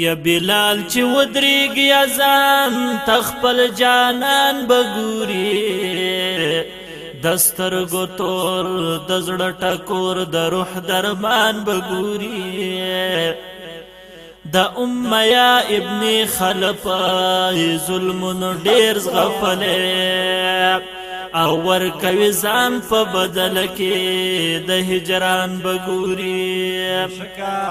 یا بلال چې ودریږي اذان تخپل جانان بګوري دستر ګتور د زړه ټکور د روح درمان بګوري د امیا ابن خلف ظلمون ډیر غفله او ور کوي ځان په بدل کې د هجران بګوري شکا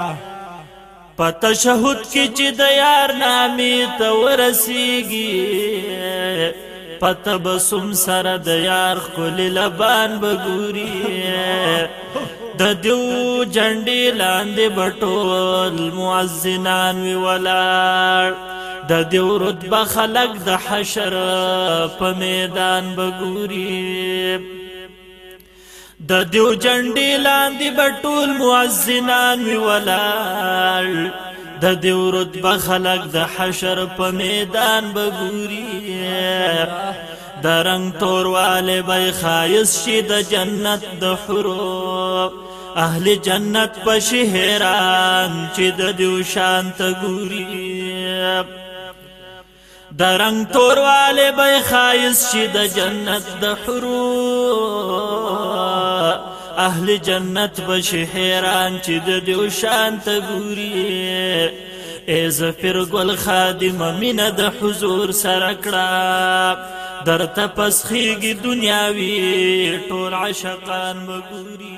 په تشهود کې چې د یار نامې ته ورسیږي پته بسم سره د یار خل لبان بګوري د دیو جنډې لاندې بټول معزنان وی ولاړ د دیو رتبه خلق د حشر په میدان بګوري د دیو جنډې لاندې بټول مؤذنان وی ولاړ د دیو رتبه خلق د حشر په میدان بګوري د رنگ تورواله به خایس شي د جنت د حرو اهل جنت په شهران چې د دیو شان ته ګوري د رنگ تورواله به خایس شي د جنت د حرو اهل جنت بش حیران چې د دیو شان ته ګوري ای زفر ګل خادم مینه د حضور سره کړه درته پسخیږي دنیاوی ټول عاشقان وګوري